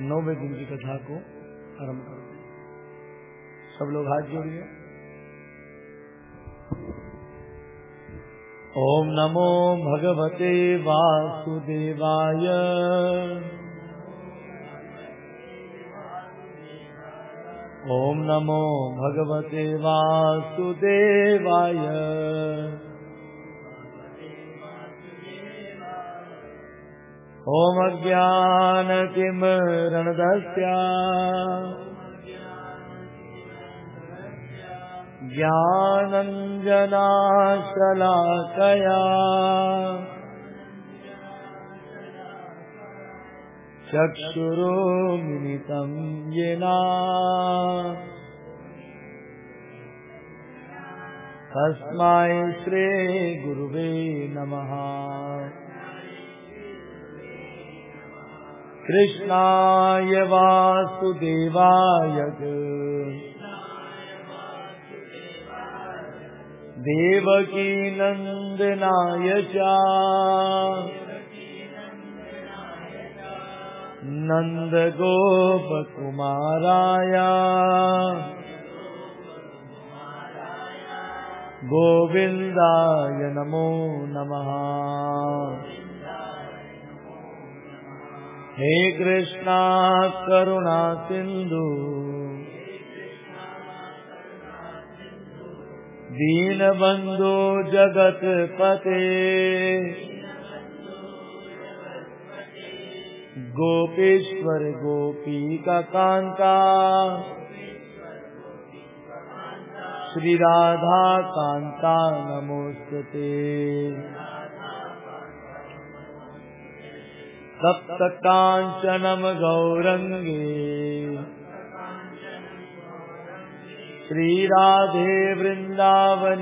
नौवे दिन की कथा को आरंभ करते हैं। सब लोग हाथ जोड़िए। ओम नमो भगवते वासुदेवाय। ओम नमो भगवते वासुदेवाय। ॐ अज्ञानतिमरणदस्य ज्ञानञ्जनाशलाकया। चक्षुरुमिलितं येना तस्मै श्रीगुरुवे नमः। कृष्णाय वासुदेवाय देवकी नन्दनाय च। नन्दगोपकुमाराय। गोविन्दाय नमो नमः। हे कृष्णा करुणा सिन्धु दीनबन्धो जगत्पते गोपेश्वर गोपीका कान्ता श्रीराधा कान्ता नमोऽस्तुते सप्तकाञ्चनम् गौरङ्गे। श्रीराधे वृन्दावनेश्वरी।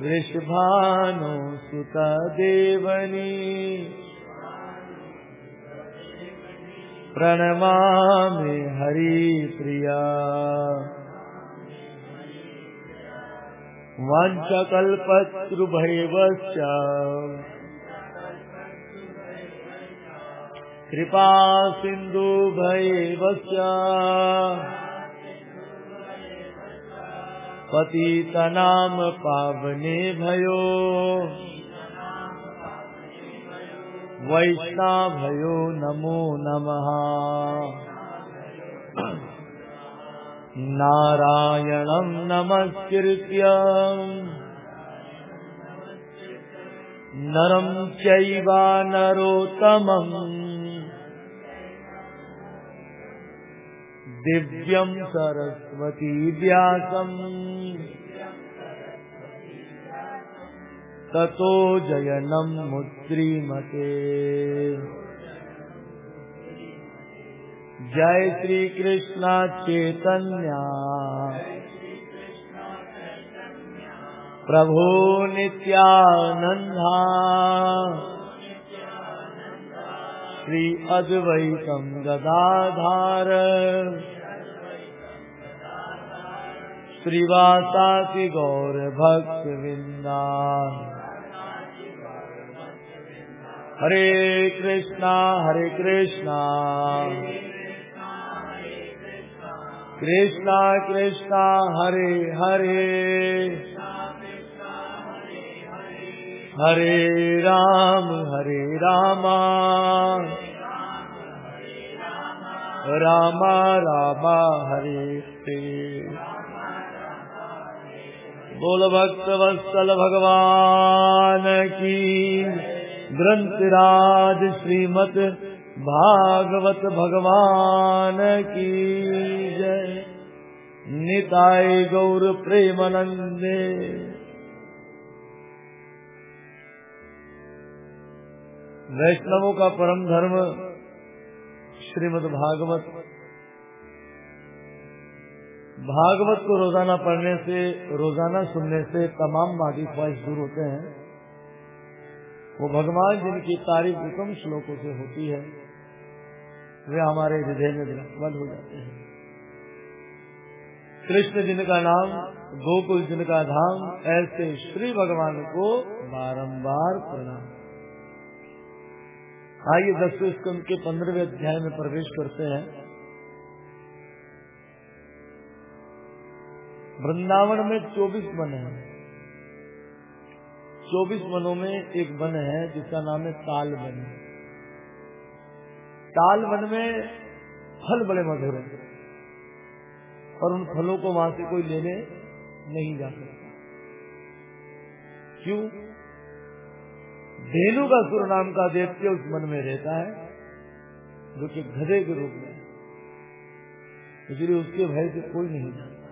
वृषभानो सुतदेवनी प्रणमामि हरिप्रिया। वञ्चकल्पतृभैवश्च कृपा सिन्धुभैवश्च। पतितनाम पावने भयो। वैष्णाभयो नमो नमः। नारायणं नमस्कृत्य। नरं चैव दिव्यं सरस्वती व्यासम्। ततो जयनं मुद्रीमते। जय श्री कृष्ण चैतन्या। प्रभो नित्यानन्दा। श्री अद्वैतं गदाधार। श्रीवासाति गौरभक्तविन्दा। हरे कृष्णा हरे कृष्णा। कृष्णा कृष्णा, हरे हरे। हरे राम, हरे रामा। राम राम, हरे बोल भक्त वत्सल भगवान की। ग्रंथराज श्रीमत भागवत भगवान की जय। निताय गौर प्रेमानंदे। वैष्णवों का परम धर्म, श्रीमद भागवत। भागवत को रोज़ाना पढ़ने से, रोज़ाना सुनने से तमाम मादी ख्वाहिश दूर होते हैं। वो भगवान जिनकी तारीफ़ उत्तम श्लोकों से होती है। वे हमारे हृदय में विराजमान हो जाते हैं। कृष्ण जिनका नाम, गोकुल जिनका धाम, ऐसे श्री भगवान को बारंबार प्रणाम। आइए दसवें स्कंद के पंद्रहवें अध्याय में प्रवेश करते हैं। वृंदावन में चौबीस वन है। चौबीस वनों में एक वन है, जिसका नाम है ताल वन ताल वन में फल बड़े मधुर हैं। और उन फलों को वहाँ से कोई लेने नहीं जा सकता। क्यों? धेनु का सुर नाम का देवते उस मन में रहता है, जो कि गधे के रूप में इसलिए उसके भय से कोई नहीं जानता।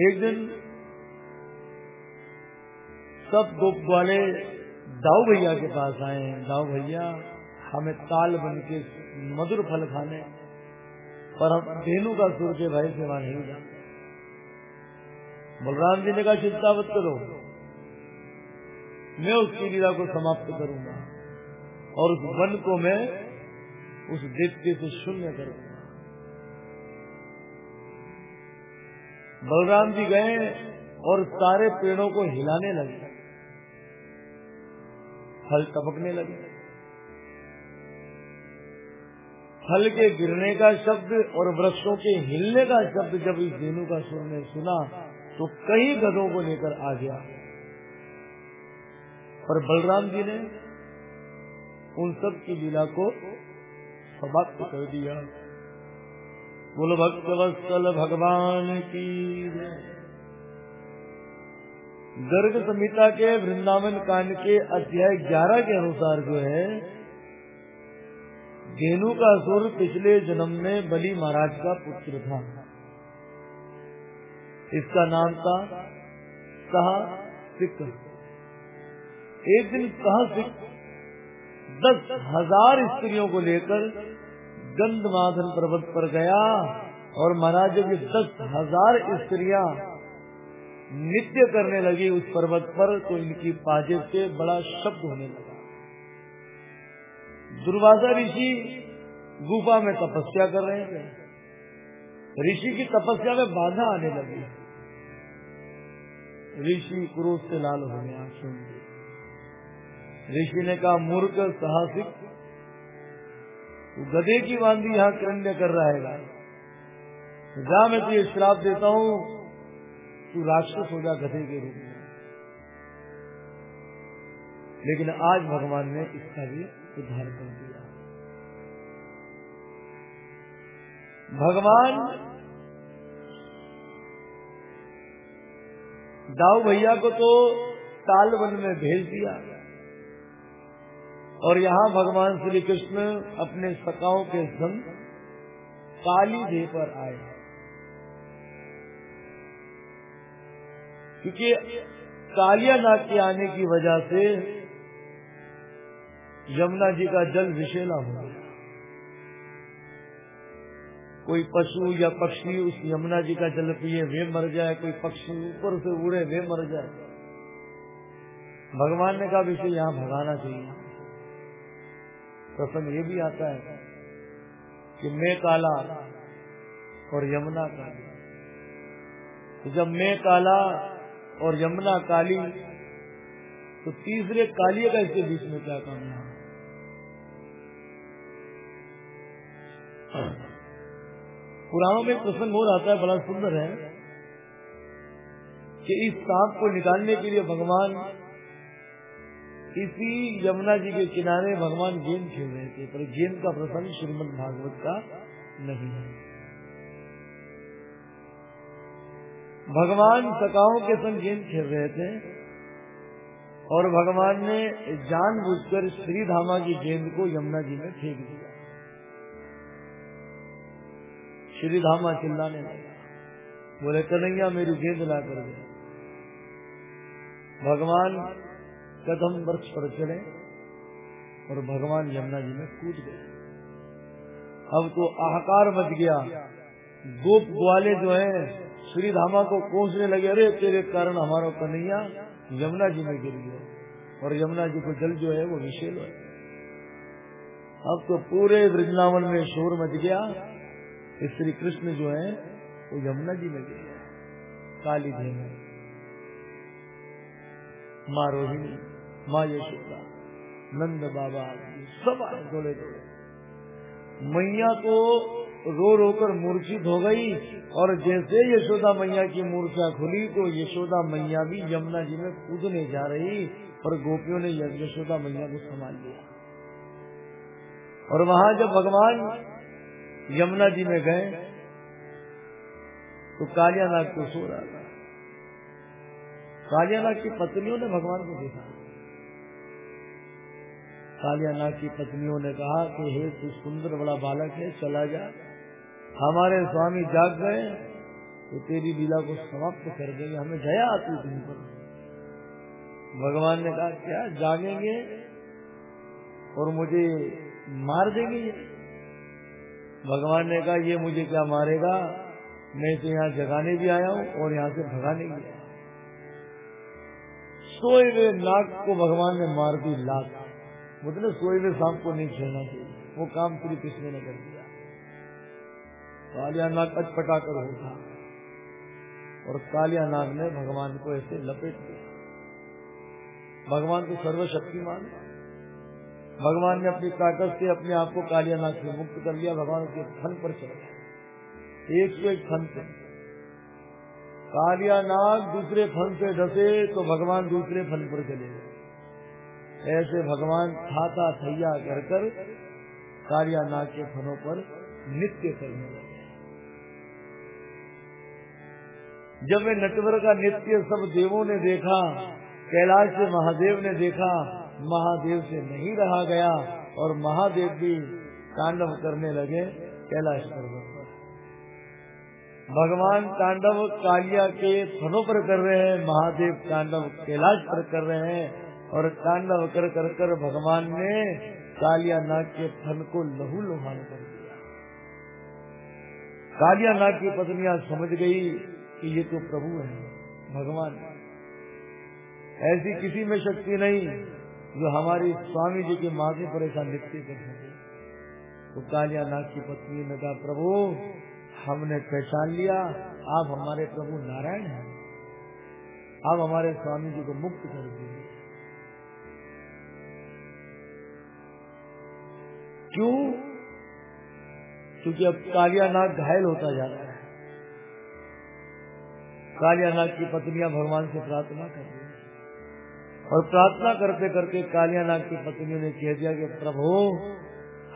एक दिन सब गोप वाले दाऊ भैया के पास आए दाऊ भैया हमें ताल बन के मधुर फल खाने, पर हम धेनु का सुर के भाई से वहाँ नहीं जाते। बलराम जी ने कहा, चिंता मत करो, मैं उसकी लीला को समाप्त करूँगा और उस वन को मैं उस दैत्य से शून्य करूँगा। बलराम जी गए और सारे पेड़ों को हिलाने लगे। फल टपकने लगे। फल के गिरने का शब्द और वृक्षों के हिलने का शब्द जब इस धेनु का सुर ने सुना तो कई गधों को लेकर आ गया। और बलराम जी ने उन सब की लीला को समाप्त कर दिया। बोलो, भक्त वत्सल भगवान की गर्ग संहिता के वृंदावन कांड के अध्याय 11 के अनुसार जो है धेनु का सुर पिछले जन्म में बलि महाराज का पुत्र था। इसका नाम था कहा सिख एक दिन कहा सिख दस हज़ार स्त्रियों को लेकर गंधमाधन पर्वत पर गया और महाराज जब ये दस हज़ार स्त्रियाँ नित्य करने लगी उस पर्वत पर तो इनकी पाजे से बड़ा शब्द होने लगा। दुर्वासा ऋषि गुफा में तपस्या कर रहे थे। ऋषि की तपस्या में बाधा आने लगी। ऋषि क्रोध से लाल हो गया ऋषि ने कहा, मूर्ख, साहसिक गधे की बांधी यहाँ कृण्य कर रहा है जा, मैं तुझे श्राप देता हूँ। तू राक्षस हो जा गधे के रूप में। लेकिन आज भगवान ने इसका भी उद्धार कर दिया। भगवान, दाऊ भैया को तो तालवन में भेज दिया। और यहाँ भगवान श्री कृष्ण अपने सकाओं के संग काली देह पर आए। क्योंकि कालिया नाग के आने की वजह से यमुना जी का जल विशेला हो कोई पशु या पक्षी उस यमुना जी का जल पिए, वे मर जाए। कोई पक्षी ऊपर से उड़े, वे मर जाए। भगवान ने कहा विषय यहाँ भगाना चाहिए। प्रसंग ये भी आता है कि मैं काला और यमुना काली। तो जब मैं काला और यमुना काली तो तीसरे कालिए का इसके बीच में क्या काम है? पुराणों में प्रसंग हो रहा है, बड़ा सुंदर है, कि इस सांप को निकालने के लिए भगवान इसी यमुना जी के किनारे भगवान गेंद खेल रहे थे, पर गेंद का प्रसंग श्रीमद भागवत का नहीं है। भगवान सकाओं के संग गेंद खेल रहे थे, और भगवान ने जानबूझकर श्री धामा की गेंद को यमुना जी में फेंक दिया। श्री धामा चिल्लाने लगा। बोले, कन्हैया, मेरी गेंद ला कर दे। भगवान कदम वृक्ष पर चले और भगवान यमुना जी में कूद गए। अब तो आहाकार मच गया। गोप ग्वाले जो है श्री धामा को कोसने लगे, अरे, तेरे कारण हमारा कन्हैया यमुना जी में गिर गया और यमुना जी को जल जो है, वो विशेल है अब तो पूरे वृंदावन में शोर मच गया। श्री कृष्ण जो है, वो यमुना जी में गए काली जी में। माँ रोहिणी, माँ यशोदा, नंद बाबा सब आए डोले डोले मैया तो रो रो कर मूर्छित हो गई, और जैसे यशोदा मैया की मूर्छा खुली तो यशोदा मैया भी यमुना जी में कूदने जा रही, और गोपियों ने यशोदा मैया को संभाल लिया। और वहाँ जब भगवान यमुना जी में गए तो कालियानाग को सो रहा था। कालियानाग की पत्नियों ने भगवान को देखा। कालियानाग की पत्नियों ने कहा कि, हे तू सुंदर बड़ा बालक है, चला जा। हमारे स्वामी जाग गए तो तेरी लीला को समाप्त कर देंगे। हमें दया आती तुम पर। भगवान ने कहा, क्या, जागेंगे और मुझे मार देंगे भगवान ने कहा, ये मुझे क्या मारेगा? मैं तो यहाँ जगाने भी आया हूँ और यहाँ से भगाने भी आया सोए हुए नाग को भगवान ने मार दी, लात। मतलब सोए हुए सांप को नहीं छेड़ना चाहिए। वो काम श्री कृष्ण ने कर दिया। कालिया नाग अटपटा कर उठा और कालिया नाग ने भगवान को ऐसे लपेट दिया। भगवान तो सर्वशक्तिमान है भगवान ने अपनी ताकत से अपने आप को कालियानाग से मुक्त कर लिया, भगवान के फन पर चल एक सौ एक फन से। कालियानाग दूसरे फन से डसे तो भगवान दूसरे फन पर चले गए। ऐसे भगवान छाता थैया कर कर कालियानाग के फनों पर नित्य करने लगे। जब वे नटवर का नित्य सब देवों ने देखा, कैलाश से महादेव ने देखा महादेव से नहीं रहा गया और महादेव भी तांडव करने लगे कैलाश पर्वत पर। भगवान तांडव कालिया के फनों पर कर रहे हैं, महादेव तांडव कैलाश पर कर रहे हैं और तांडव कर कर कर भगवान ने कालिया नाग के फन को लहू लुहान कर दिया। कालिया नाग की पत्नियाँ समझ गई कि ये तो प्रभु है, भगवान ऐसी किसी में शक्ति नहीं जो हमारी स्वामी जी के माथे पर परेशान नित्य कर सके तो कालिया नाग की पत्नी ने कहा, प्रभु, हमने पहचान लिया, आप हमारे प्रभु नारायण हैं। आप हमारे स्वामी जी को मुक्त कर दीजिए। क्यों? क्योंकि अब कालिया नाग घायल होता जा रहा है। कालिया नाग की पत्नियाँ भगवान से प्रार्थना कर और प्रार्थना करते करते कालियानाग की पत्नी ने कह दिया कि प्रभु,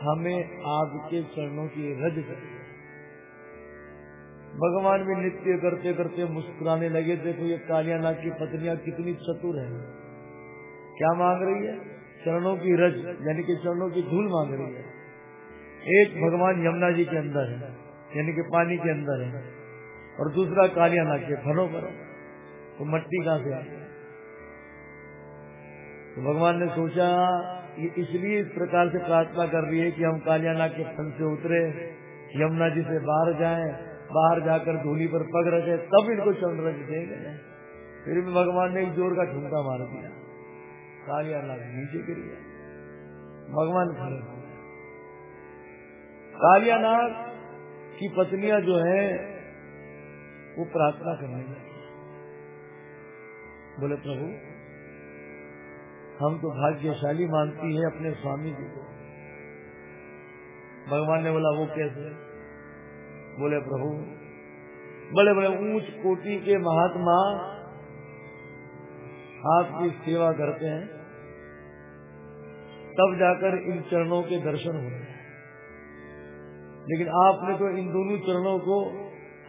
हमें आपके चरणों की रज कर भगवान भी नित्य करते करते मुस्कुराने लगे तो ये कालियानाग की पत्नियाँ कितनी चतुर है। क्या मांग रही है? चरणों की रज, यानी कि चरणों की धूल मांग रही है। एक भगवान यमुना जी के अंदर है, यानी कि पानी के अंदर है। और दूसरा कालियानाग के फलों पर तो मट्टी कहाँ से आती तो भगवान ने सोचा, ये इसलिए इस प्रकार से प्रार्थना कर रही है कि हम कालियानाग के फन से उतरे, यमुना जी से बाहर जाएँ, बाहर जाकर धूली पर पग रखे, तब इनको चंद्र रख देंगे फिर भी भगवान ने एक ज़ोर का ठुमका मार दिया। कालियानाग नीचे गिर गया। भगवान खड़े हो कालियानाग की पत्नियाँ जो है, वो प्रार्थना करने लगी। बोले, प्रभु हम तो भाग्यशाली मानती है अपने स्वामी जी को। भगवान ने बोला, वो कैसे? बोले, प्रभु बड़े बड़े ऊंच कोटि के महात्मा आपकी सेवा करते हैं। तब जाकर इन चरणों के दर्शन होते हैं लेकिन आपने तो इन दोनों चरणों को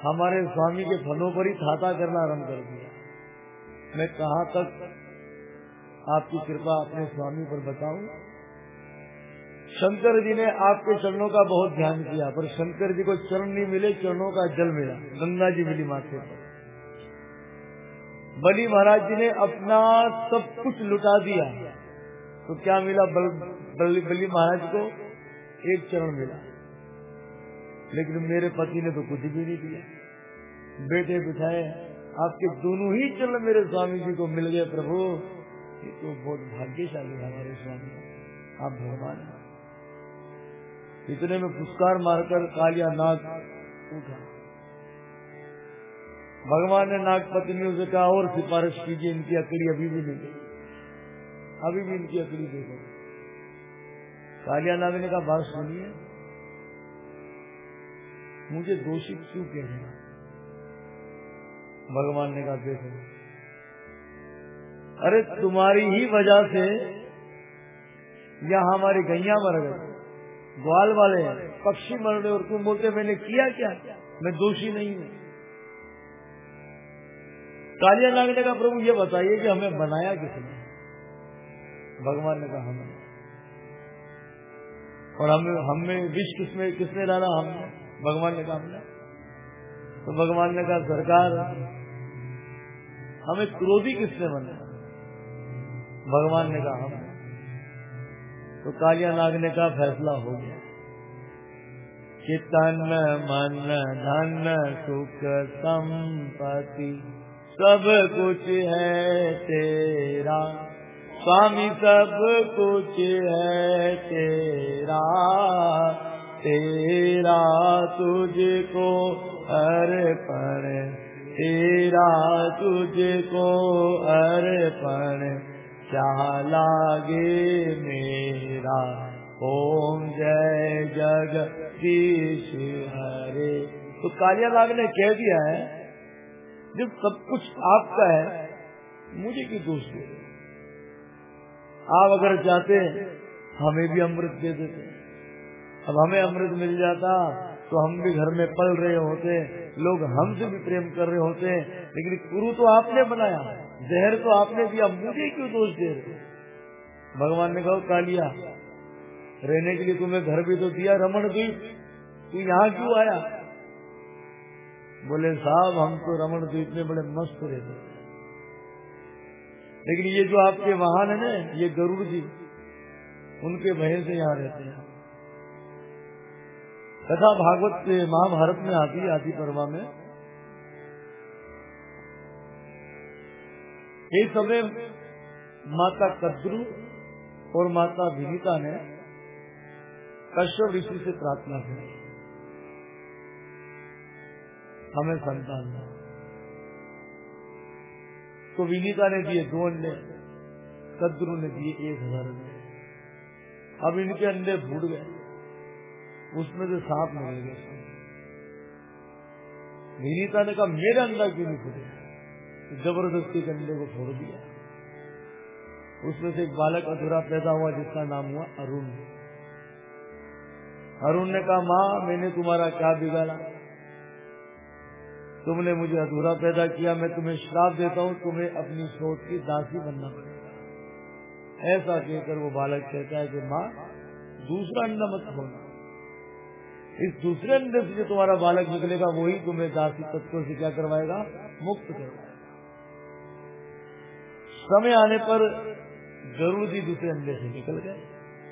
हमारे स्वामी के फलों पर ही छाता करना आरंभ कर दिया। मैं कहा तक आपकी कृपा अपने स्वामी पर बताऊँ। शंकर जी ने आपके चरणों का बहुत ध्यान किया पर शंकर जी को चरण नहीं मिले चरणों का जल मिला गंगा जी मिली माथे पर। बलि महाराज जी ने अपना सब कुछ लुटा दिया तो क्या मिला? बल, बल, बलि महाराज को एक चरण मिला लेकिन मेरे पति ने तो कुछ भी नहीं दिया बेटे बिठाए आपके दोनों ही चरण मेरे स्वामी जी को मिल गए प्रभु। ये तो बहुत भाग्यशाली हमारे स्वामी। आप भगवान इतने में पुस्कार मारकर कालिया नाग उठा। भगवान ने नाग पत्नियों से कहा, और सिफारिश कीजिए, इनकी अकड़ी अभी भी नहीं अभी भी इनकी अकड़ी देखो। कालिया नाग ने कहा, बात सुनिए। मुझे दोषी क्यों कह रहे भगवान ने कहा, देखो अरे तुम्हारी ही वजह से यहाँ हमारी गैया मर गई। ग्वाल वाले पक्षी मर रहे और तुम बोलते, मैंने किया क्या? मैं दोषी नहीं हूँ। कालिया नाग ने कहा प्रभु ये बताइए कि हमें बनाया किसने? भगवान ने कहा, हमें। और हमें हमें विष किसमें, किसने डाला? हमने। भगवान ने कहा, हमने। तो भगवान ने कहा, सरकार, हमें क्रोधी किसने बनाया? भगवान ने कहा हमने तो कालिया नाग ने कहा, फैसला हो गया। कि तन मन धन सुख संपत्ति, सब कुछ है तेरा। स्वामी सब कुछ है तेरा। तेरा तुझको अर्पण, तेरा तुझको अर्पण। क्या लागे मेरा। ओम जय जगदीश हरे। तो कालिया नाग ने कह दिया है, जब सब कुछ आपका है, मुझे क्यों दोष दे आप अगर चाहते, हमें भी अमृत दे देते। अब हमें अमृत मिल जाता तो हम भी घर में पल रहे होते, लोग हमसे भी प्रेम कर रहे होते, लेकिन गुरु तो आपने बनाया जहर तो आपने दिया, मुझे क्यों दोष दे रहे भगवान ने कहा कालिया रहने के लिए तुम्हें घर भी तो दिया रमन द्वीप तू यहाँ क्यों आया? बोले, साहब, हम तो रमन द्वीप में बड़े मस्त रहते लेकिन ये जो आपके वाहन है ना, ये गरुड़ जी, उनके भय से यहाँ रहते हैं। कथा भागवत महाभारत में आती आदि पर्वा में एक समय माता कद्रु और माता विनीता ने कश्यप ऋषि से प्रार्थना की। हमें संतान तो विनीता ने दिए दो अंडे, कद्रु ने दिए एक हज़ार अंडे। अब इनके अंडे फूट गए। उसमें से सांप निकल गए विनीता ने कहा, मेरा अंडा क्यों नहीं फूटे? ज़बरदस्ती कंडे को छोड़ दिया। उसमें से एक बालक अधूरा पैदा हुआ जिसका नाम हुआ अरुण। अरुण ने कहा, माँ, मैंने तुम्हारा क्या बिगाड़ा? तुमने मुझे अधूरा पैदा किया, मैं तुम्हें श्राप देता हूँ, तुम्हें अपनी सोच की दासी बनना पड़ेगा। ऐसा कहकर वो बालक कहता है कि, माँ, दूसरा अंडा मत खोना इस दूसरे अंडे से जो तुम्हारा बालक निकलेगा, वही तुम्हें दासी तत्वों से क्या करवाएगा? मुक्त करवाएगा। समय आने पर गरुड़ जी दूसरे अंडे से निकल गए।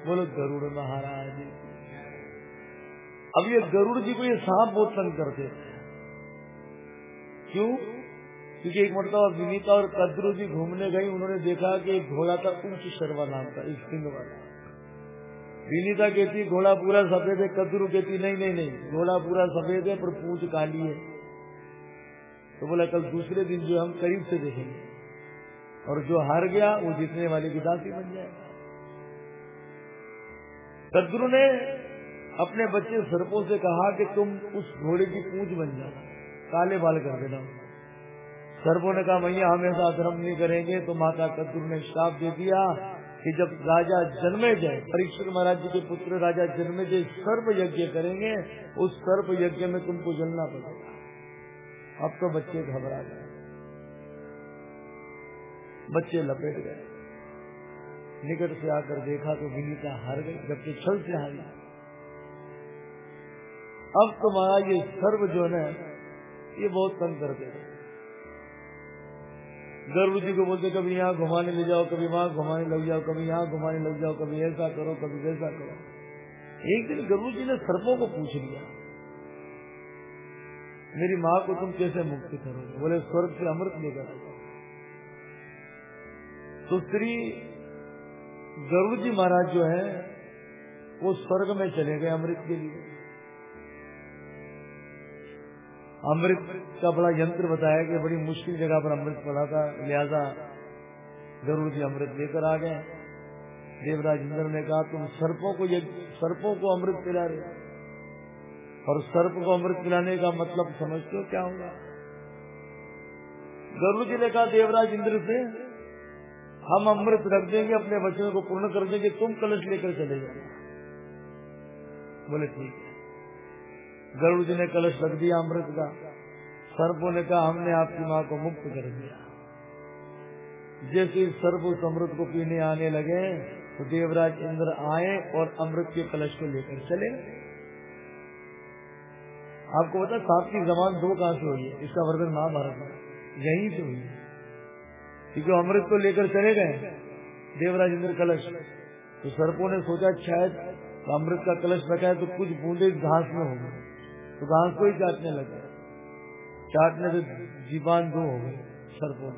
बोलो, गरुड़ महाराज, अब ये गरुड़ जी को ये सांप बहुत तंग करते क्यों? क्योंकि एक मरतबा विनीता और कद्रु जी घूमने गई, उन्होंने देखा कि एक घोड़ा था उच्च शर्मा नाम का, एक सिंह वाला। विनीता कहती, घोड़ा पूरा सफ़ेद है। कद्रु कहती, नहीं नहीं नहीं, घोड़ा पूरा सफ़ेद है, पर पूछ काली है। तो बोला, कल दूसरे दिन जो हम करीब से देखेंगे। और जो हार गया, वो जीतने वाले की दासी बन जाएगा सदगुरु ने अपने बच्चे सर्पों से कहा कि तुम उस घोड़े की पूंछ बन जाओ, काले बाल कर देना सर्पों ने कहा भैया हमेशा धर्म नहीं करेंगे। तो माता कद्रु ने श्राप दे दिया कि जब राजा जन्मे जाए परीक्षित महाराज जी के पुत्र राजा जन्मे जाए, सर्प यज्ञ करेंगे, उस सर्प यज्ञ में तुमको जलना पड़ेगा। अब तो बच्चे घबरा गए। बच्चे लपेट गए। निकट से आकर देखा तो विनीता हार गई, जबकि छल से हारी। अब तो महाराज ये सर्व जो है, ये बहुत तंग करते हैं गर्व जी को बोलते, कभी यहाँ घुमाने ले जाओ, कभी वहाँ घुमाने लग जाओ, कभी यहाँ घुमाने लग जाओ, कभी ऐसा करो, कभी वैसा करो। एक दिन गर्व जी ने सर्पों को पूछ लिया, मेरी माँ को तुम कैसे मुक्ति करोगे? बोले, स्वर्ग से अमृत लेकर आ तो श्री गरुड़ जी महाराज जो है, वो स्वर्ग में चले गए अमृत के लिए। अमृत का बड़ा यंत्र बताया कि बड़ी मुश्किल जगह पर अमृत पड़ा था, लिहाजा गरुड़ जी अमृत लेकर आ गए। देवराज इंद्र ने कहा, तुम सर्पों को ये सर्पों को अमृत पिला रहे और सर्प को अमृत पिलाने का मतलब समझते हो क्या होगा? गरुड़ जी ने कहा, देवराज इंद्र से हम अमृत रख देंगे, अपने वचन को पूर्ण कर देंगे, तुम कलश लेकर चले जाना। बोले, ठीक है। गरुड़ जी ने कलश रख दिया अमृत का। सर्पो ने कहा, हमने आपकी माँ को मुक्त कर दिया। जैसे सर्प उस अमृत को पीने आने लगे तो देवराज इंद्र आए और अमृत के कलश को लेकर चले। आपको पता सांप की जबान दो कहाँ से हुई है। इसका वर्णन महाभारत में यहीं से हुई क्योंकि अमृत को लेकर चले गए देवराज इंद्र कलश। तो सर्पों ने सोचा, शायद अमृत का कलश रखा है तो कुछ बूंदे घास में होंगे तो घास को ही चाटने लगे। चाटने से जीवान दो हो गए सर्पों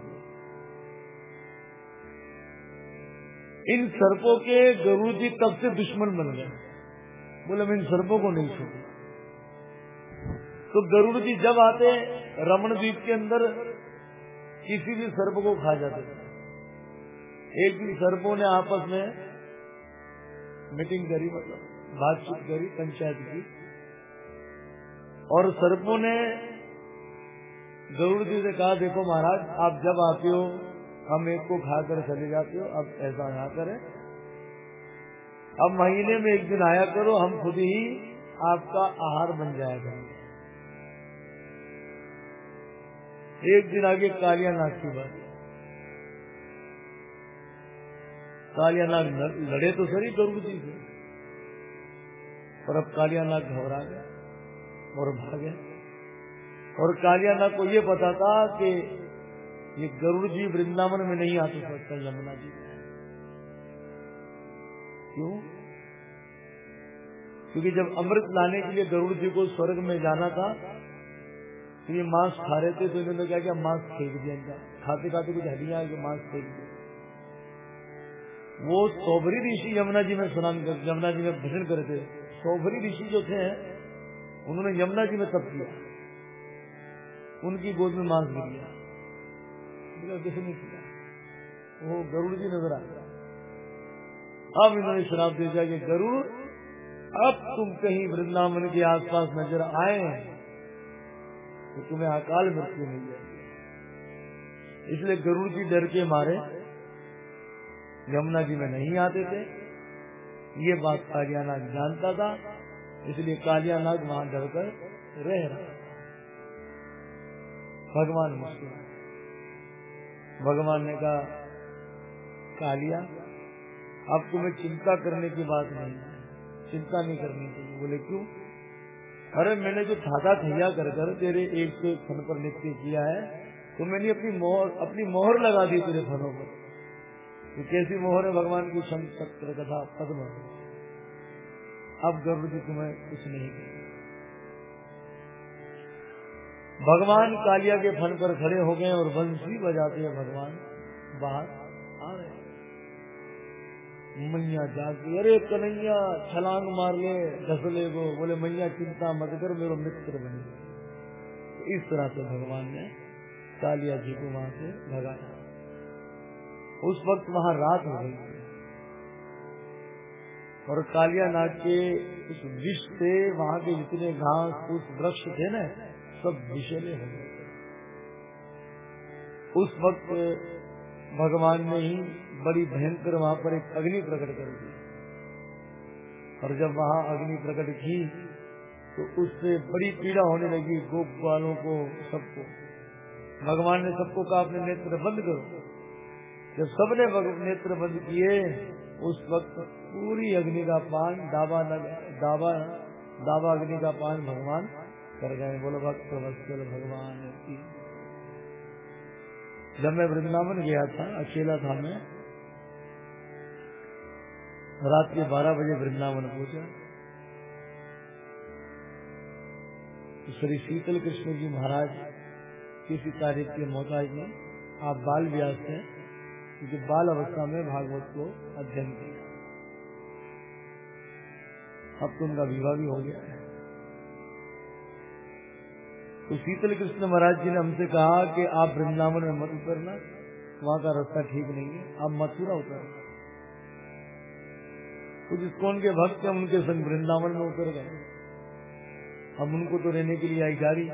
इन सर्पों के गुरु जी तब से दुश्मन बन गए। बोले, मैं इन सर्पों को नहीं छोड़ तो गरुड़ जी जब आते रमन द्वीप के अंदर किसी भी सर्प को खा जाते थे। एक दिन सर्पों ने आपस में मीटिंग करी मतलब बातचीत करी पंचायत की। और सर्पों ने गरुड़ जी से कहा, देखो महाराज, आप जब आते हो, हम एक को खाकर चले जाते हो, अब ऐसा ना करें। अब महीने में एक दिन आया करो, हम खुद ही आपका आहार बन जाया एक दिन आगे कालिया नाग की बात। कालिया नाग लड़े तो सही गरुड़ जी से पर अब कालिया नाग घबरा गया और भागे और कालिया नाग को ये पता था कि ये गरुड़ जी वृंदावन में नहीं आ सकता यमुना जी। क्यों? क्योंकि जब अमृत लाने के लिए गरुड़ जी को स्वर्ग में जाना था तो ये मांस खा रहे थे तो इन्होंने क्या किया? मांस फेंक दिया इनका। खाते खाते कुछ हड्डियाँ आगे मांस फेंक दिया। वो सौभरी ऋषि यमुना जी में स्नान कर, यमुना जी में भजन करे थे। सौभरी ऋषि जो थे, उन्होंने यमुना जी में तप किया। उनकी गोद में मांस गिर गया। किसी ने किया। वो गरुड़ जी नज़र आ गया अब इन्होंने शराब दे दिया कि गरुड़, अब तुम कहीं वृंदावन के आसपास नज़र आए तो तुम्हें अकाल मृत्यु मिल जाएगी इसलिए गरुड़ जी डर के मारे, यमुना जी में नहीं आते थे। ये बात कालियानाग जानता था, इसलिए कालियानाग वहाँ डरकर रह रहा भगवान मुस्कुरा। भगवान ने कहा, कालिया, अब तुम्हें चिंता करने की बात नहीं चिंता नहीं करनी चाहिए। बोले, क्यों? अरे मैंने जो थाका थैया कर कर तेरे एक से एक फन पर नित्य किया है तो मैंने अपनी मोहर अपनी मोहर लगा दी तेरे फनों पर। तो कैसी मोहर है भगवान की शंकर कथा पद्म? अब गर्व जी तुम्हें कुछ नहीं भगवान कालिया के फन पर खड़े हो गए और बंसी बजाते हैं भगवान। बाहर आ रहे मैया जागी अरे कन्हैया, छलांग मार ले घसले को बोले, मैया, चिंता मत कर, मेरे मित्र बने। तो इस तरह से भगवान ने कालिया जी को वहाँ से भगाया। उस वक्त वहाँ रात हो गई और कालिया नाग के उस विष से वहाँ के जितने घास उस वृक्ष थे न, सब विषेले हो गए। उस वक्त भगवान ने ही बड़ी भयंकर वहाँ पर एक अग्नि प्रकट कर दी। और जब वहाँ अग्नि प्रकट की तो उससे बड़ी पीड़ा होने लगी गोप वालों को, सबको। भगवान ने सबको कहा, अपने नेत्र बंद करो। जब सबने नेत्र बंद किए, उस वक्त पूरी अग्नि का पान, दावा दावा दावा अग्नि का पान भगवान कर गए। बोलो, भक्त वत्सल भगवान की। जब मैं वृंदावन गया था, अकेला था मैं रात के बारह बजे वृंदावन पहुँचा। तो श्री शीतल कृष्ण जी महाराज, किसी तारीख के मोहताज में आप बाल व्यास थे क्योंकि बाल अवस्था में भागवत को अध्ययन किया। अब तो उनका विवाह भी हो गया। है तो शीतल कृष्ण महाराज जी ने हमसे कहा कि आप वृंदावन में मत उतरना, वहाँ का रास्ता ठीक नहीं है, आप मथुरा उतर कुछ इस्कॉन के भक्त हैं उनके संग वृंदावन में उतर गए। हम उनको तो रहने के लिए आई गाड़ी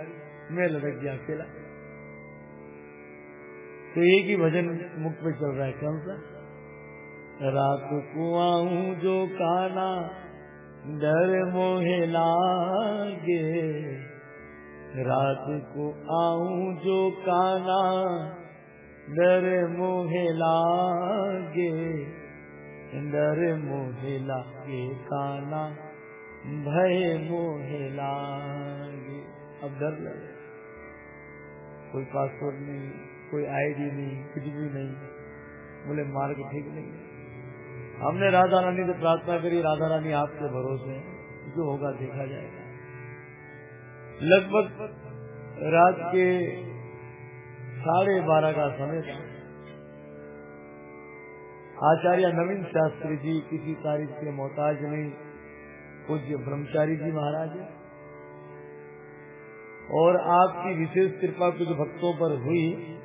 मैं लड़क गया अकेला। तो एक ही भजन मुख पे चल रहा है, कौन सा? रात को आऊँ जो काना, डर मोहे लागे। रात को आऊँ जो काना, डर मोहे लागे। डर मोहे लागे काना, भय मोहे लागे अब डर लगे कोई पासवर्ड नहीं, कोई आईडी नहीं, कुछ भी नहीं। बोले मार्ग ठीक नहीं हमने राधा रानी से प्रार्थना करी, राधा रानी आपके भरोसे जो होगा देखा जाएगा। लगभग रात के साढ़े बारह का समय था। आचार्य नवीन शास्त्री जी किसी तारीख के मोहताज नहीं। पूज्य ब्रह्मचारी जी महाराज। और आपकी विशेष कृपा कुछ भक्तों पर हुई।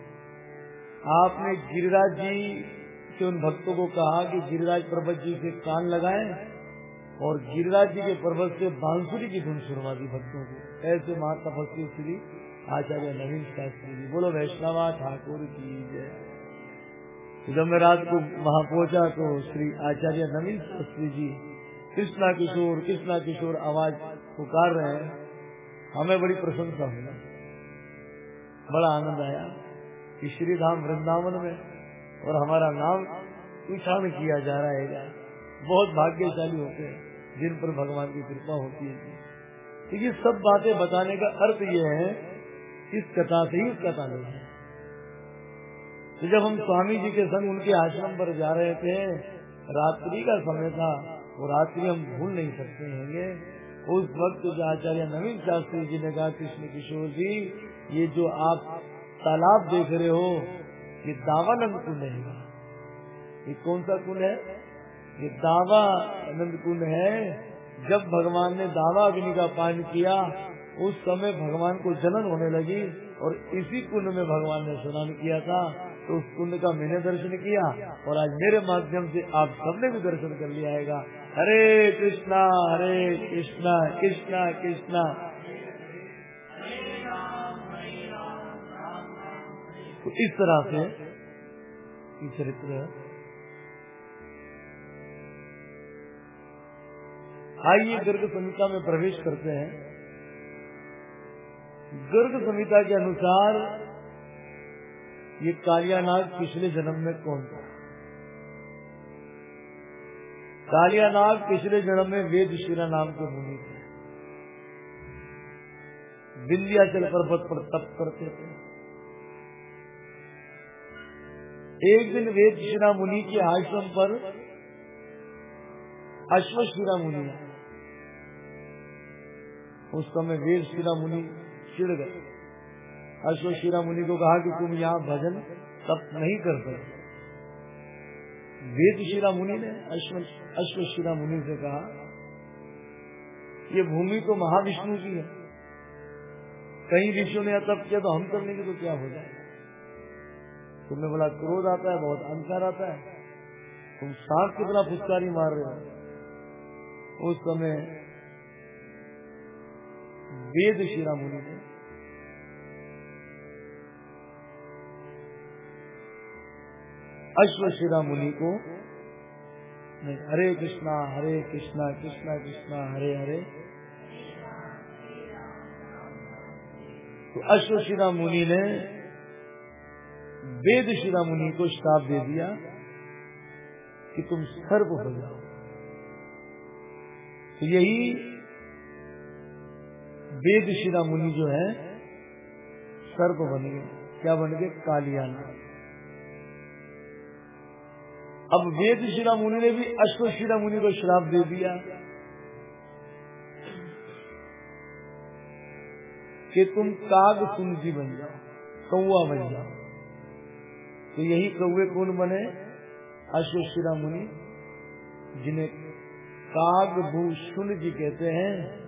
आपने गिरिराज जी से उन भक्तों को कहा कि गिरिराज पर्वत जी से कान लगाएँ और गिरिराज जी के पर्वत से बांसुरी की धुन सुनवा दी भक्तों को। ऐसे महातपस्वी श्री आचार्य नवीन शास्त्री जी। बोलो वैष्णवा ठाकुर की जय। जब मैं रात को वहाँ पहुँचा तो श्री आचार्य नवीन शास्त्री जी कृष्णा किशोर कृष्णा किशोर आवाज़ पुकार रहे हैं। हमें बड़ी प्रशंसा हुई। बड़ा आनंद आया कि श्री धाम वृंदावन में और हमारा नाम उच्चारण किया जा रहा है। बहुत भाग्यशाली होते हैं, जिन पर भगवान की कृपा होती है। तो ये सब बातें बताने का अर्थ ये है, इस कथा से ही उस कथा नहीं है। तो जब हम स्वामी जी के संग उनके आश्रम पर जा रहे थे, रात्रि का समय था, वो रात्रि हम भूल नहीं सकते हैं उस वक्त जो आचार्य नवीन शास्त्री जी ने कहा, कृष्ण किशोर जी, ये जो आप तालाब देख रहे हो, ये दावानंद कुंड है। ये कौन सा कुंड है? ये दावा आनंद कुंड है। जब भगवान ने दावा अग्नि का पान किया, उस समय भगवान को जलन होने लगी और इसी कुंड में भगवान ने स्नान किया था। तो उस कुंड का मैंने दर्शन किया और आज मेरे माध्यम से आप सबने भी दर्शन कर लिया आएगा। हरे कृष्णा हरे कृष्णा कृष्णा कृष्णा। तो इस तरह से चरित्र आइए गर्ग संहिता में प्रवेश करते हैं। गर्ग संहिता के अनुसार ये कालियानाग पिछले जन्म में कौन था? कालियानाग पिछले जन्म में वेद शिरा नाम के मुनि थे। विंध्याचल पर्वत पर तप करते थे। एक दिन वेद शिरा मुनि के आश्रम पर अश्वशिरा मुनि उस समय वेद शिरा मुनि चिड़ गए। अश्वशिरा मुनि को कहा कि तुम यहाँ भजन तप नहीं कर सकते वेद शिरा मुनि ने अश्वशिरा मुनि से कहा, ये भूमि तो महाविष्णु की है। कहीं विष्णु ने तप किया तो हम करने की तो क्या हो जाए तुम्हें बड़ा क्रोध आता है, बहुत अंतर आता है। तुम सांप कितना फुस्कारी मार रहे हो। उस समय वेद शिरा मुनि ने अश्वशिरा मुनि को। हरे कृष्णा हरे कृष्णा कृष्णा कृष्णा, हरे हरे। तो अश्वशिरा मुनि ने वेद शिरा मुनि को श्राप दे दिया कि तुम सर्व हो जाओ। तो यही वेद शिरा मुनि जो है सर्प बन गए। क्या बन गए? कालियाना। अब वेद शिरा मुनि ने भी अश्वशिरा मुनि को श्राप दे दिया। कि तुम काग सुनजी बन जाओ कौआ बन जाओ। तो यही कौए कौन बने? अश्वशिरा मुनि, जिन्हें काग भूषुण जी कहते हैं।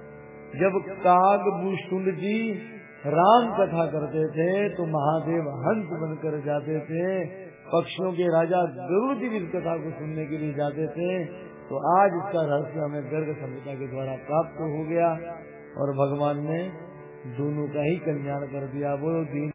जब काग भूषुण जी राम कथा करते थे तो महादेव हंस बनकर जाते थे। पक्षियों के राजा ज़रूर जी भी इस कथा को सुनने के लिए जाते थे तो आज इसका रहस्य हमें गर्ग संहिता के द्वारा प्राप्त हो गया और भगवान ने दोनों का ही कल्याण कर दिया। वो दीन